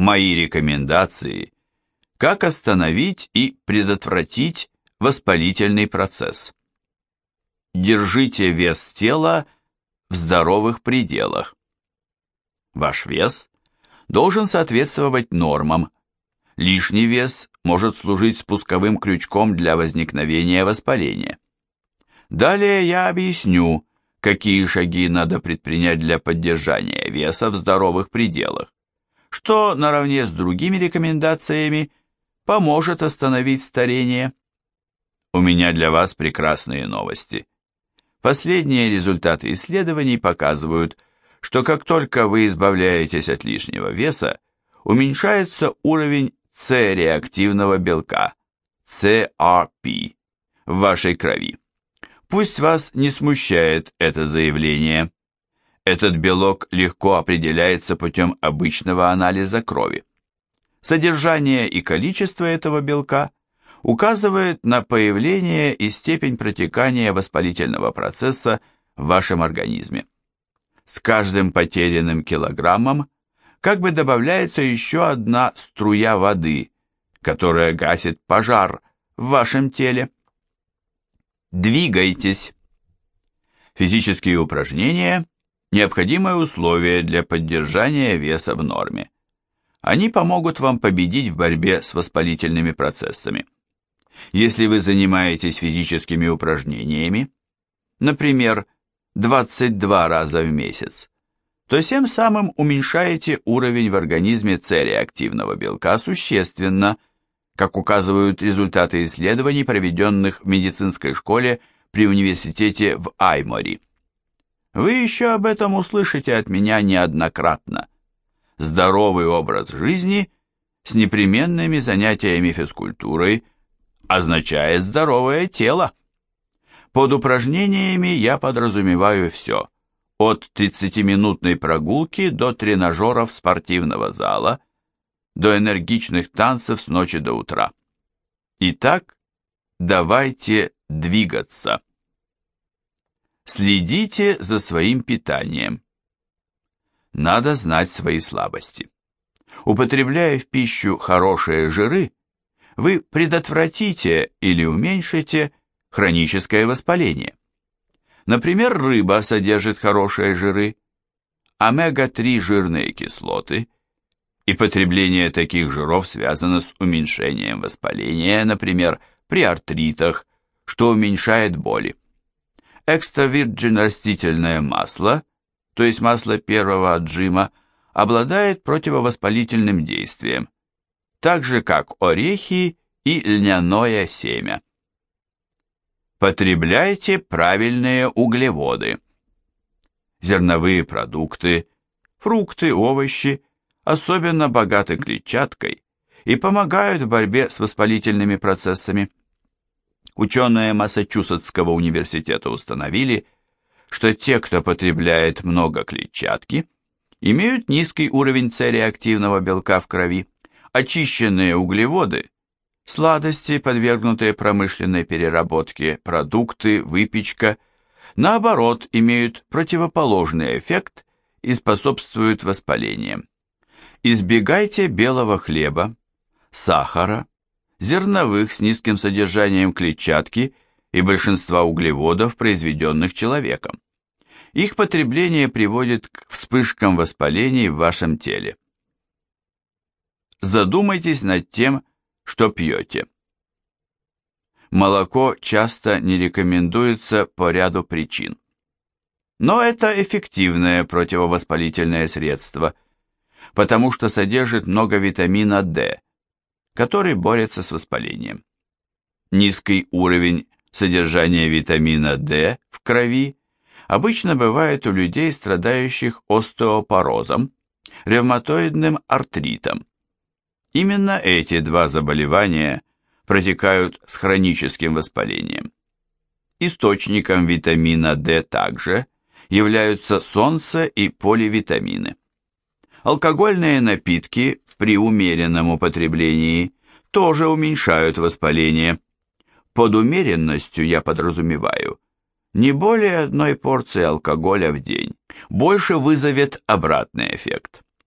Мои рекомендации – как остановить и предотвратить воспалительный процесс. Держите вес тела в здоровых пределах. Ваш вес должен соответствовать нормам. Лишний вес может служить спусковым крючком для возникновения воспаления. Далее я объясню, какие шаги надо предпринять для поддержания веса в здоровых пределах, что наравне с другими рекомендациями поможет остановить старение. У меня для вас прекрасные новости. Последние результаты исследований показывают, что как только вы избавляетесь от лишнего веса, уменьшается уровень С-реактивного белка, CRP, в вашей крови. Пусть вас не смущает это заявление. Этот белок легко определяется путем обычного анализа крови. Содержание и количество этого белка указывает на появление и степень протекания воспалительного процесса в вашем организме. С каждым потерянным килограммом как бы добавляется еще одна струя воды, которая гасит пожар в вашем теле. Двигайтесь. Физические упражнения – необходимое условие для поддержания веса в норме. Они помогут вам победить в борьбе с воспалительными процессами. Если вы занимаетесь физическими упражнениями, например, 22 раза в месяц, то тем самым уменьшаете уровень в организме С-реактивного белка существенно, как указывают результаты исследований, проведенных в медицинской школе при университете в Аймори. Вы еще об этом услышите от меня неоднократно здоровый образ жизни с непременными занятиями физкультурой означает здоровое тело. Под упражнениями я подразумеваю все, от 30-минутной прогулки до тренажеров спортивного зала, до энергичных танцев с ночи до утра. Итак, давайте двигаться. Следите за своим питанием. Надо знать свои слабости. Употребляя в пищу хорошие жиры, вы предотвратите или уменьшите хроническое воспаление. Например, рыба содержит хорошие жиры, омега-3 жирные кислоты, и потребление таких жиров связано с уменьшением воспаления, например, при артритах, что уменьшает боли. Экстравирджин растительное масло то есть масло первого отжима, обладает противовоспалительным действием, так же как орехи и льняное семя. Потребляйте правильные углеводы. Зерновые продукты, фрукты, овощи особенно богаты клетчаткой и помогают в борьбе с воспалительными процессами. Ученые Массачусетского университета установили, что те, кто потребляет много клетчатки, имеют низкий уровень С-реактивного белка в крови. Очищенные углеводы, сладости, подвергнутые промышленной переработке, продукты, выпечка, наоборот, имеют противоположный эффект и способствуют воспалениям. Избегайте белого хлеба, сахара, зерновых с низким содержанием клетчатки и большинства углеводов, произведенных человеком. Их потребление приводит к вспышкам воспалений в вашем теле. Задумайтесь над тем, что пьете. Молоко часто не рекомендуется по ряду причин. Но это эффективное противовоспалительное средство, потому что содержит много витамина D, который борется с воспалением. Низкий уровень Содержание витамина D в крови обычно бывает у людей, страдающих остеопорозом, ревматоидным артритом. Именно эти два заболевания протекают с хроническим воспалением. Источником витамина D также являются солнце и поливитамины. Алкогольные напитки при умеренном употреблении тоже уменьшают воспаление. Под умеренностью я подразумеваю не более одной порции алкоголя в день. Больше вызовет обратный эффект.